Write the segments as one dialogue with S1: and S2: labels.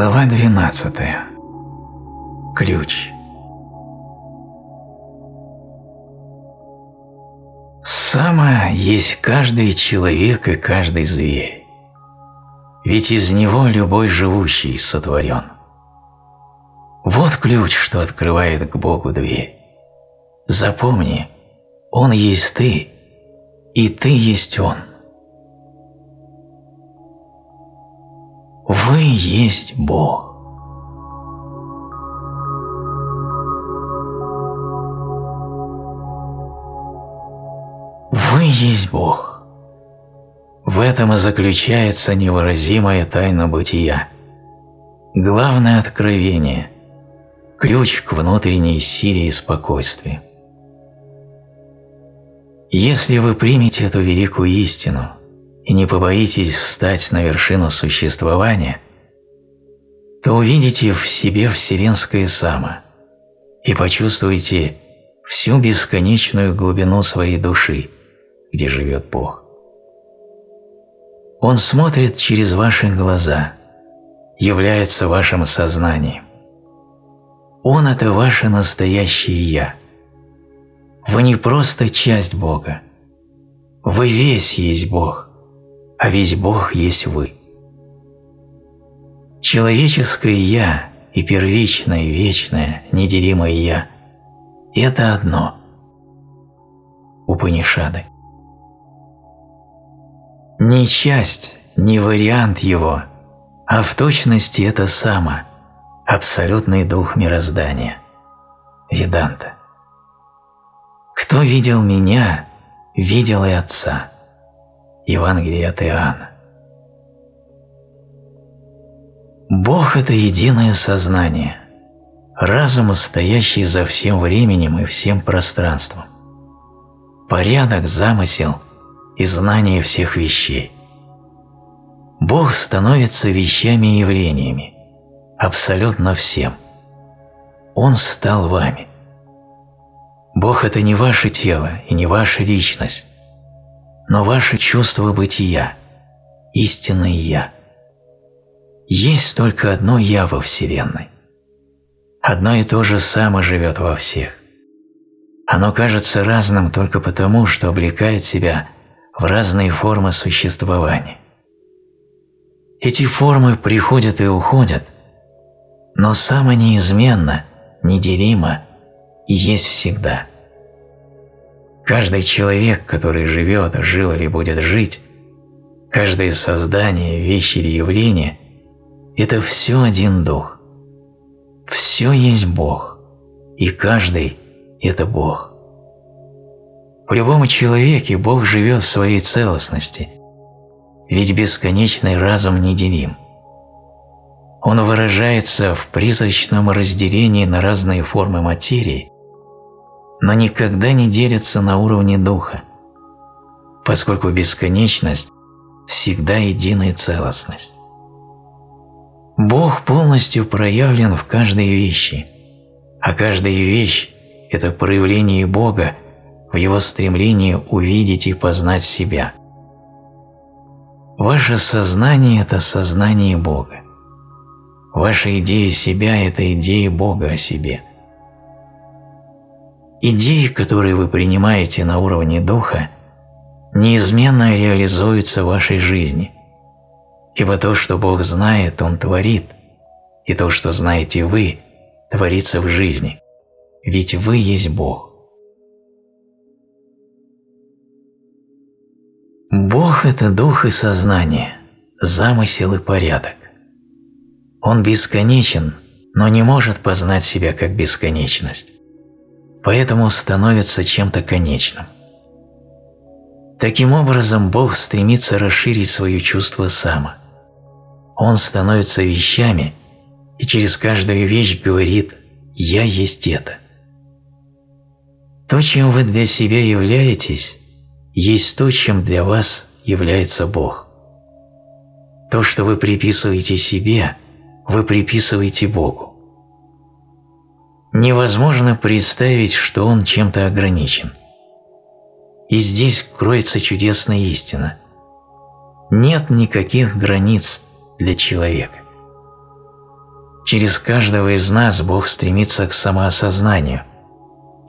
S1: Глава 12. Ключ. Само есть каждый человек и каждый зверь. Ведь из него любой живущий сотворен. Вот ключ, что открывает к Богу дверь. Запомни, Он есть ты, и ты есть Он. Есть Бог. Вы есть Бог. В этом и заключается невыразимая тайна бытия. Главное откровение – ключ к внутренней силе и спокойствию. Если вы примете эту великую истину и не побоитесь встать на вершину существования, то увидите в себе вселенское само и почувствуете всю бесконечную глубину своей души, где живет Бог. Он смотрит через ваши глаза, является вашим сознанием. Он – это ваше настоящее «Я». Вы не просто часть Бога. Вы весь есть Бог, а весь Бог есть вы. Человеческое «Я» и первичное, вечное, неделимое «Я» – это одно. Упанишады. Не часть, не вариант его, а в точности это само, абсолютный дух мироздания. Веданта. Кто видел меня, видел и Отца. Евангелие от Иоанна. Бог – это единое сознание, разум, стоящий за всем временем и всем пространством. Порядок, замысел и знание всех вещей. Бог становится вещами и явлениями, абсолютно всем. Он стал вами. Бог – это не ваше тело и не ваша личность, но ваше чувство бытия, истинное «Я». Есть только одно «Я» во Вселенной. Одно и то же само живет во всех. Оно кажется разным только потому, что облекает себя в разные формы существования. Эти формы приходят и уходят, но само неизменно, неделимо и есть всегда. Каждый человек, который живет, жил или будет жить, каждое создание, вещь или явление – это все один дух. Все есть Бог, и каждый – это Бог. В любом человеке Бог живет в своей целостности, ведь бесконечный разум неделим. Он выражается в призрачном разделении на разные формы материи, но никогда не делятся на уровне духа, поскольку бесконечность всегда единая целостность. Бог полностью проявлен в каждой вещи, а каждая вещь – это проявление Бога в Его стремлении увидеть и познать себя. Ваше сознание – это сознание Бога. Ваша идея себя – это идея Бога о себе – Идеи, которые вы принимаете на уровне духа, неизменно реализуются в вашей жизни, ибо то, что Бог знает, Он творит, и то, что знаете вы, творится в жизни, ведь вы есть Бог. Бог – это дух и сознание, замысел и порядок. Он бесконечен, но не может познать себя как бесконечность поэтому становится чем-то конечным. Таким образом, Бог стремится расширить свое чувство сама. Он становится вещами и через каждую вещь говорит «Я есть это». То, чем вы для себя являетесь, есть то, чем для вас является Бог. То, что вы приписываете себе, вы приписываете Богу невозможно представить, что он чем-то ограничен. И здесь кроется чудесная истина. Нет никаких границ для человека. Через каждого из нас Бог стремится к самоосознанию,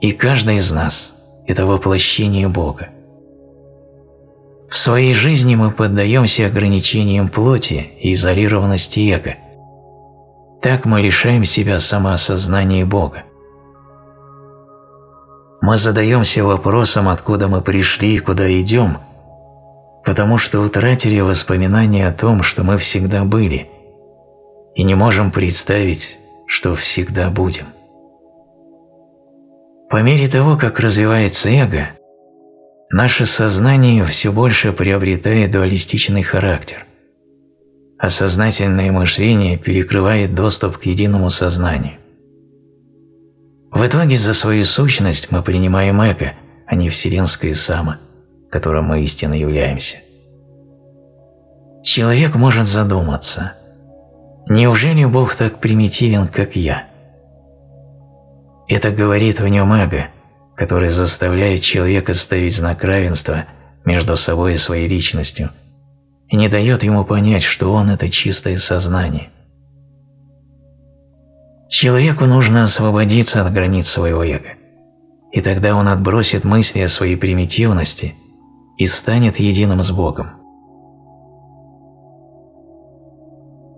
S1: и каждый из нас – это воплощение Бога. В своей жизни мы поддаемся ограничениям плоти и изолированности эго. Так мы лишаем себя самоосознания Бога. Мы задаемся вопросом, откуда мы пришли и куда идем, потому что утратили воспоминания о том, что мы всегда были, и не можем представить, что всегда будем. По мере того, как развивается эго, наше сознание все больше приобретает дуалистичный характер, а сознательное мышление перекрывает доступ к единому сознанию. В итоге за свою сущность мы принимаем эго, а не вселенское само, которым мы истинно являемся. Человек может задуматься, неужели Бог так примитивен, как я? Это говорит в нем эго, который заставляет человека ставить знак равенства между собой и своей личностью и не дает ему понять, что он – это чистое сознание. Человеку нужно освободиться от границ своего эго, и тогда он отбросит мысли о своей примитивности и станет единым с Богом.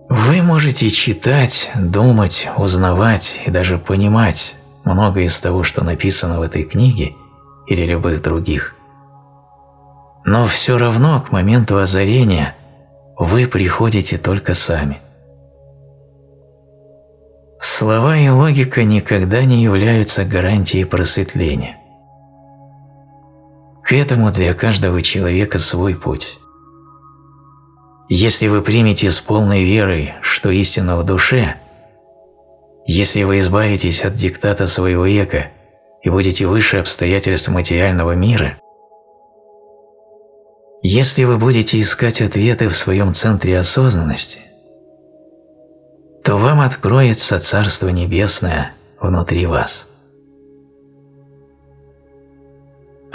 S1: Вы можете читать, думать, узнавать и даже понимать многое из того, что написано в этой книге или любых других. Но все равно к моменту озарения вы приходите только сами. Слова и логика никогда не являются гарантией просветления. К этому для каждого человека свой путь. Если вы примете с полной верой, что истина в душе – если вы избавитесь от диктата своего эго и будете выше обстоятельств материального мира, если вы будете искать ответы в своем центре осознанности, то вам откроется Царство Небесное внутри вас.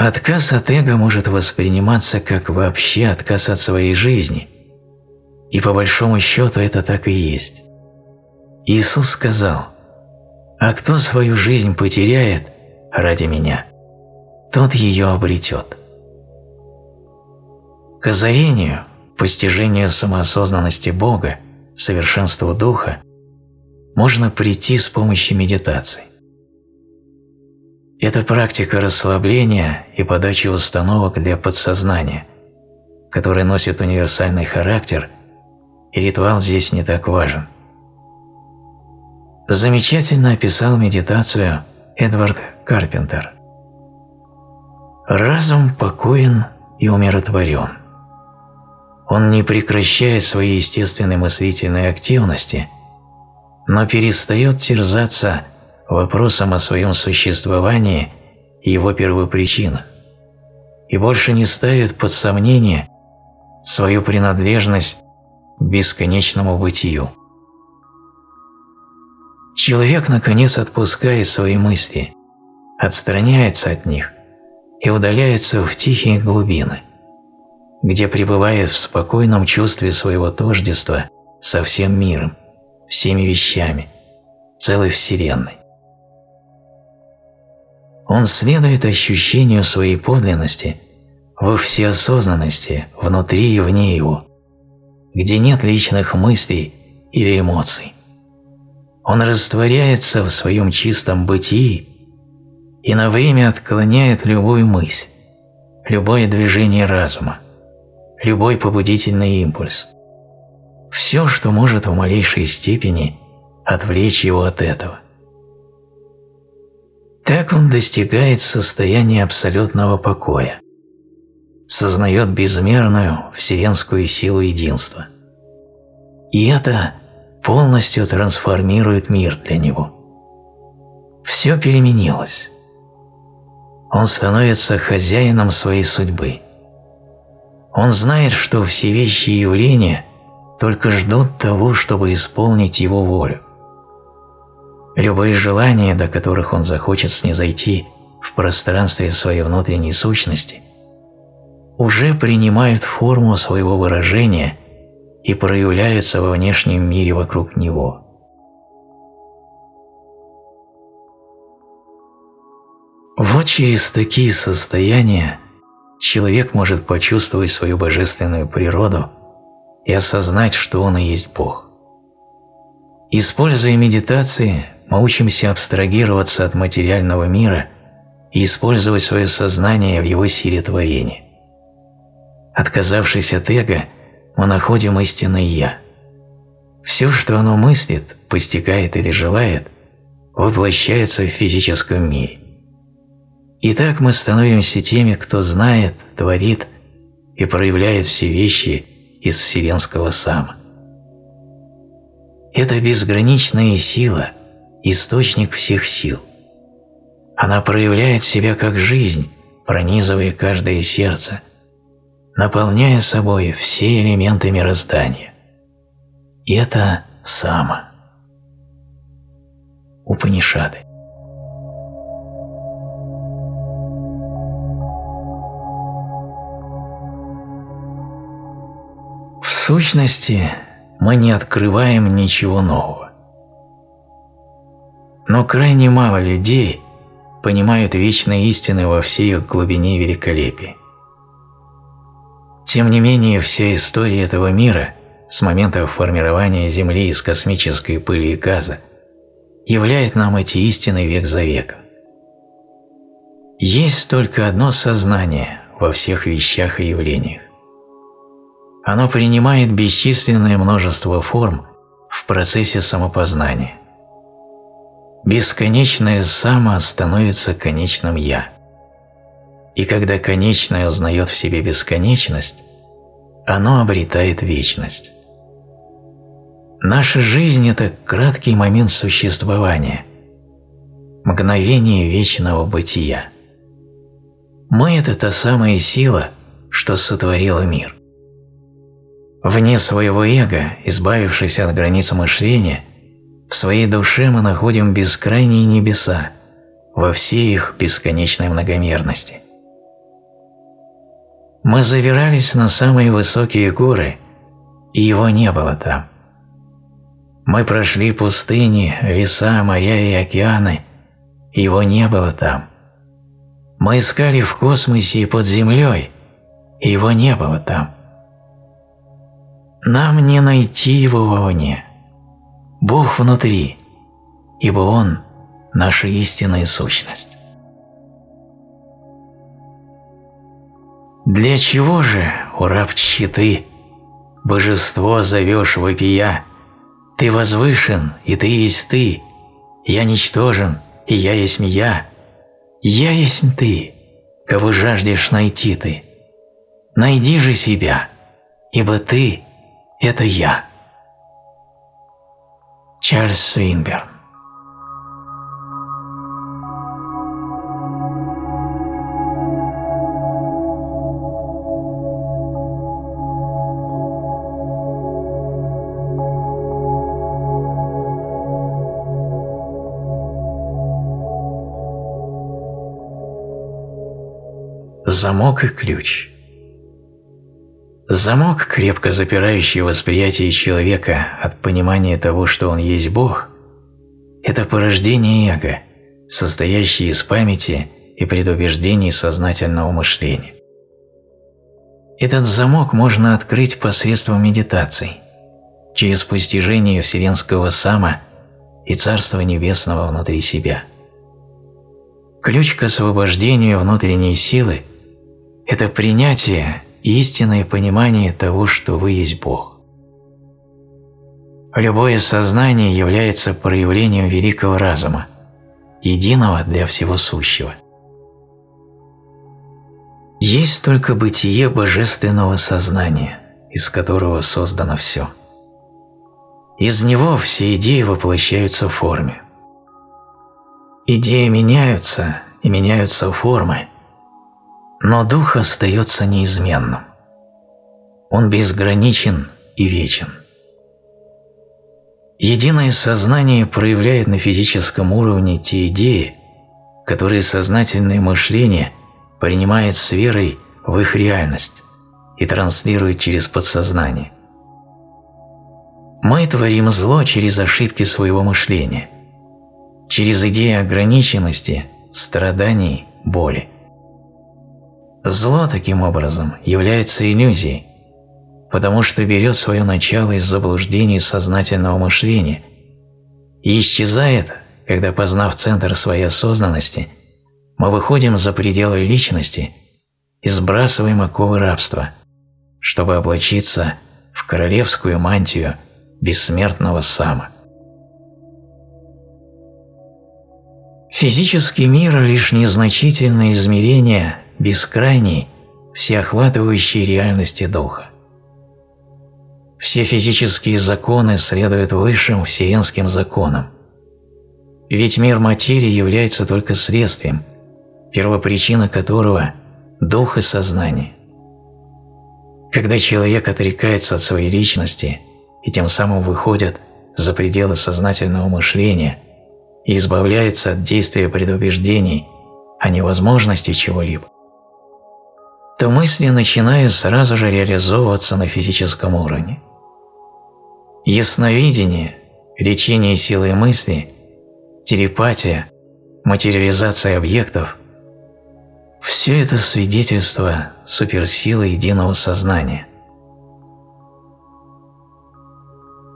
S1: Отказ от эго может восприниматься как вообще отказ от своей жизни, и по большому счету это так и есть. Иисус сказал, «А кто свою жизнь потеряет ради Меня, тот ее обретет». К озарению, постижению самоосознанности Бога, совершенству Духа можно прийти с помощью медитации. Это практика расслабления и подачи установок для подсознания, который носит универсальный характер, и ритуал здесь не так важен – замечательно описал медитацию Эдвард Карпентер. Разум покоен и умиротворен. Он не прекращает своей естественной мыслительной активности, но перестает терзаться вопросом о своем существовании и его первопричинах, и больше не ставит под сомнение свою принадлежность к бесконечному бытию. Человек, наконец, отпускает свои мысли, отстраняется от них и удаляется в тихие глубины, где пребывает в спокойном чувстве своего тождества со всем миром, всеми вещами, целой Вселенной. Он следует ощущению своей подлинности во всеосознанности внутри и вне его, где нет личных мыслей или эмоций. Он растворяется в своем чистом бытии и на время отклоняет любую мысль, любое движение разума, любой побудительный импульс. Все, что может в малейшей степени отвлечь его от этого. Так он достигает состояния абсолютного покоя, сознает безмерную вселенскую силу единства. И это полностью трансформирует мир для него. Все переменилось. Он становится хозяином своей судьбы. Он знает, что все вещи и явления только ждут того, чтобы исполнить его волю любые желания, до которых он захочет снизойти в пространстве своей внутренней сущности, уже принимают форму своего выражения и проявляются во внешнем мире вокруг него. Вот через такие состояния человек может почувствовать свою божественную природу и осознать, что он и есть Бог. Используя медитации, мы учимся абстрагироваться от материального мира и использовать свое сознание в его силе творения. Отказавшись от эго, мы находим истинное «Я». Все, что оно мыслит, постигает или желает, воплощается в физическом мире. И так мы становимся теми, кто знает, творит и проявляет все вещи из вселенского сама. Это безграничная сила, источник всех сил. Она проявляет себя как жизнь, пронизывая каждое сердце, наполняя собой все элементы мироздания. Это сама. Упанишады. сущности, мы не открываем ничего нового. Но крайне мало людей понимают вечные истины во всей их глубине великолепии. Тем не менее, вся история этого мира с момента формирования Земли из космической пыли и газа являет нам эти истины век за веком. Есть только одно сознание во всех вещах и явлениях. Оно принимает бесчисленное множество форм в процессе самопознания. Бесконечное «само» становится конечным «я». И когда конечное узнает в себе бесконечность, оно обретает вечность. Наша жизнь – это краткий момент существования, мгновение вечного бытия. Мы – это та самая сила, что сотворила мир. Вне своего эго, избавившись от границ мышления, в своей душе мы находим бескрайние небеса во всей их бесконечной многомерности. Мы завирались на самые высокие горы, и его не было там. Мы прошли пустыни, леса, моря и океаны, и его не было там. Мы искали в космосе и под землей, и его не было там. Нам не найти его вовне. Бог внутри, ибо Он – наша истинная сущность. Для чего же, у рабчи ты, божество зовешь вопия? Ты возвышен, и ты есть ты, я ничтожен, и я есть я. Я есть ты, кого жаждешь найти ты. Найди же себя, ибо ты – это я. Чарльз Свинберн. Замок и ключ Замок, крепко запирающий восприятие человека от понимания того, что он есть Бог, это порождение эго, состоящее из памяти и предубеждений сознательного мышления. Этот замок можно открыть посредством медитаций, через постижение вселенского сама и Царства Небесного внутри себя. Ключ к освобождению внутренней силы – это принятие истинное понимание того, что вы есть Бог. Любое сознание является проявлением великого разума, единого для всего сущего. Есть только бытие божественного сознания, из которого создано все. Из него все идеи воплощаются в форме. Идеи меняются, и меняются формы, но дух остается неизменным. Он безграничен и вечен. Единое сознание проявляет на физическом уровне те идеи, которые сознательное мышление принимает с верой в их реальность и транслирует через подсознание. Мы творим зло через ошибки своего мышления, через идеи ограниченности, страданий боли. Зло, таким образом, является иллюзией, потому что берет свое начало из заблуждений сознательного мышления и исчезает, когда, познав центр своей осознанности, мы выходим за пределы личности и сбрасываем оковы рабства, чтобы облачиться в королевскую мантию бессмертного сама. Физический мир – лишь незначительное измерение бескрайней, всеохватывающей реальности Духа. Все физические законы следуют высшим вселенским законам. Ведь мир материи является только следствием, первопричина которого – дух и сознание. Когда человек отрекается от своей личности и тем самым выходит за пределы сознательного мышления и избавляется от действия предубеждений о невозможности чего-либо, то мысли начинают сразу же реализовываться на физическом уровне. Ясновидение, лечение силой мысли, телепатия, материализация объектов – все это свидетельство суперсилы единого сознания.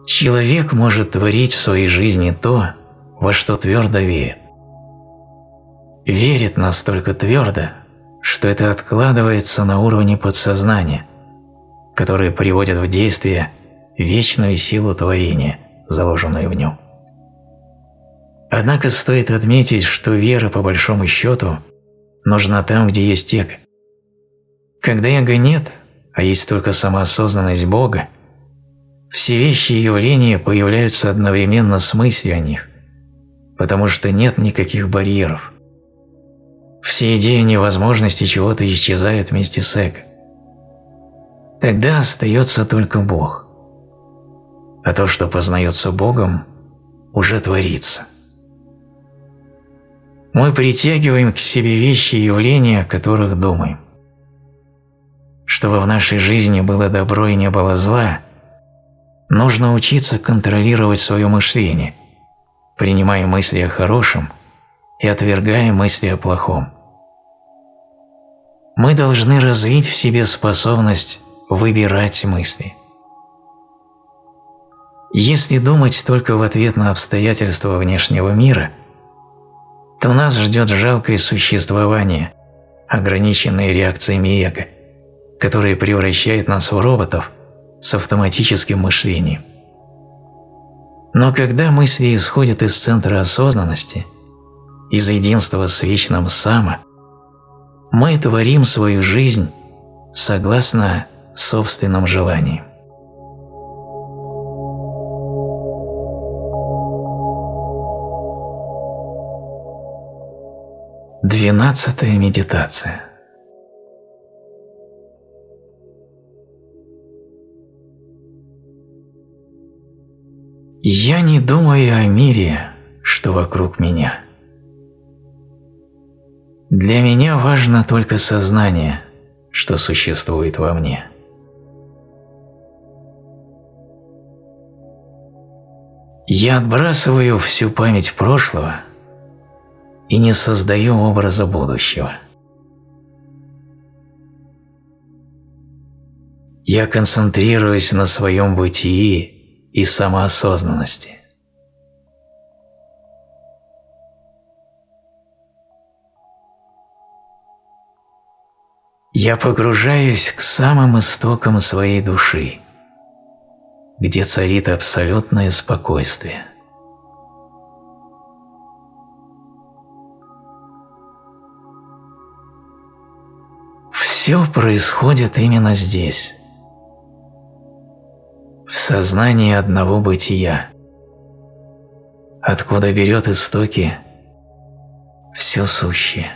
S1: Человек может творить в своей жизни то, во что твердо верит. Верит настолько твердо, что это откладывается на уровне подсознания, который приводит в действие вечную силу творения, заложенную в нем. Однако стоит отметить, что вера, по большому счету, нужна там, где есть эго. Когда эго нет, а есть только самоосознанность Бога, все вещи и явления появляются одновременно с мыслью о них, потому что нет никаких барьеров. Все идеи невозможности чего-то исчезают вместе с эго. Тогда остается только Бог. А то, что познается Богом, уже творится. Мы притягиваем к себе вещи и явления, о которых думаем. Чтобы в нашей жизни было добро и не было зла, нужно учиться контролировать свое мышление, принимая мысли о хорошем и отвергая мысли о плохом. Мы должны развить в себе способность выбирать мысли. Если думать только в ответ на обстоятельства внешнего мира, то нас ждет жалкое существование, ограниченное реакциями эго, которое превращает нас в роботов с автоматическим мышлением. Но когда мысли исходят из центра осознанности, из единства с вечным Сама – мы творим свою жизнь согласно собственным желаниям. Двенадцатая медитация Я не думаю о мире, что вокруг меня – для меня важно только сознание, что существует во мне. Я отбрасываю всю память прошлого и не создаю образа будущего. Я концентрируюсь на своем бытии и самоосознанности. Я погружаюсь к самым истокам своей души, где царит абсолютное спокойствие. Все происходит именно здесь, в сознании одного бытия, откуда берет истоки все сущее.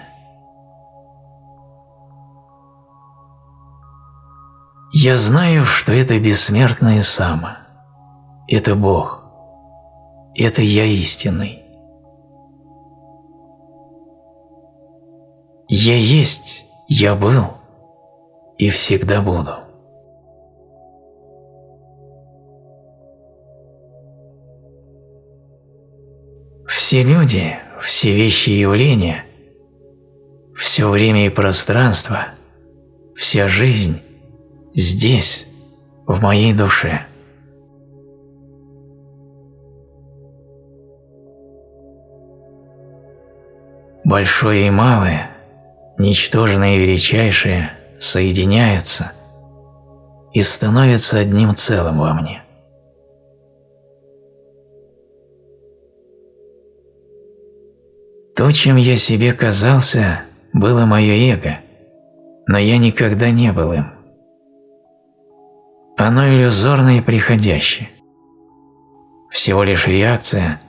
S1: Я знаю, что это бессмертное само. Это Бог. Это Я истинный. Я есть, я был и всегда буду. Все люди, все вещи и явления, Все время и пространство, вся жизнь здесь, в моей душе. Большое и малое, ничтожное и величайшее соединяются и становятся одним целым во мне. То, чем я себе казался, было мое эго, но я никогда не был им. Оно иллюзорно и приходящее. Всего лишь реакция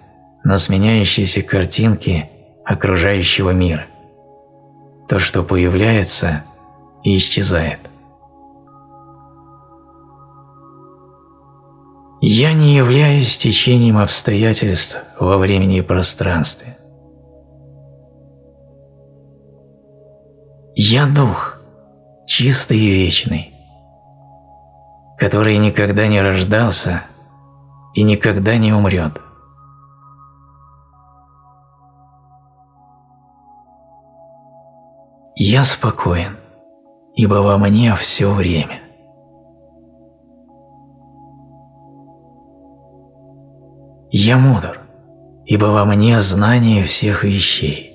S1: на сменяющиеся картинки окружающего мира. То, что появляется и исчезает. Я не являюсь течением обстоятельств во времени и пространстве. Я дух, чистый и вечный, который никогда не рождался и никогда не умрет. Я спокоен, ибо во мне все время. Я мудр, ибо во мне знание всех вещей.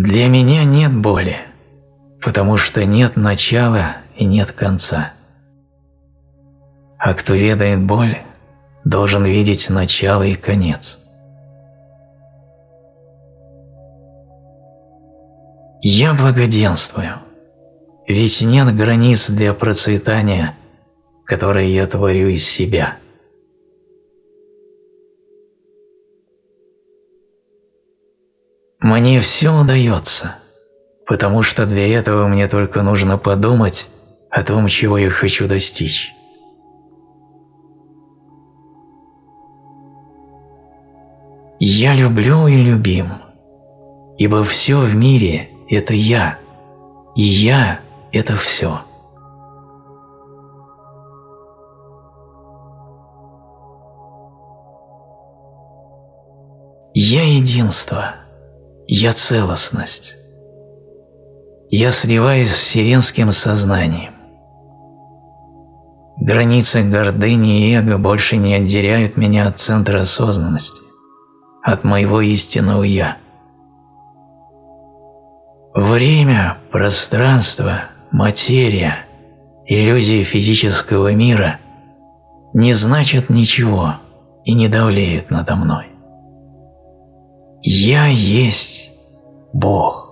S1: Для меня нет боли, потому что нет начала и нет конца. А кто ведает боль, должен видеть начало и конец. Я благоденствую, ведь нет границ для процветания, которые я творю из себя – Мне все удается, потому что для этого мне только нужно подумать о том, чего я хочу достичь. Я люблю и любим, ибо все в мире – это я, и я – это все. Я единство – я целостность. Я сливаюсь с вселенским сознанием. Границы гордыни и эго больше не отделяют меня от центра осознанности, от моего истинного «я». Время, пространство, материя, иллюзии физического мира не значат ничего и не давлеют надо мной. Я есть Бог.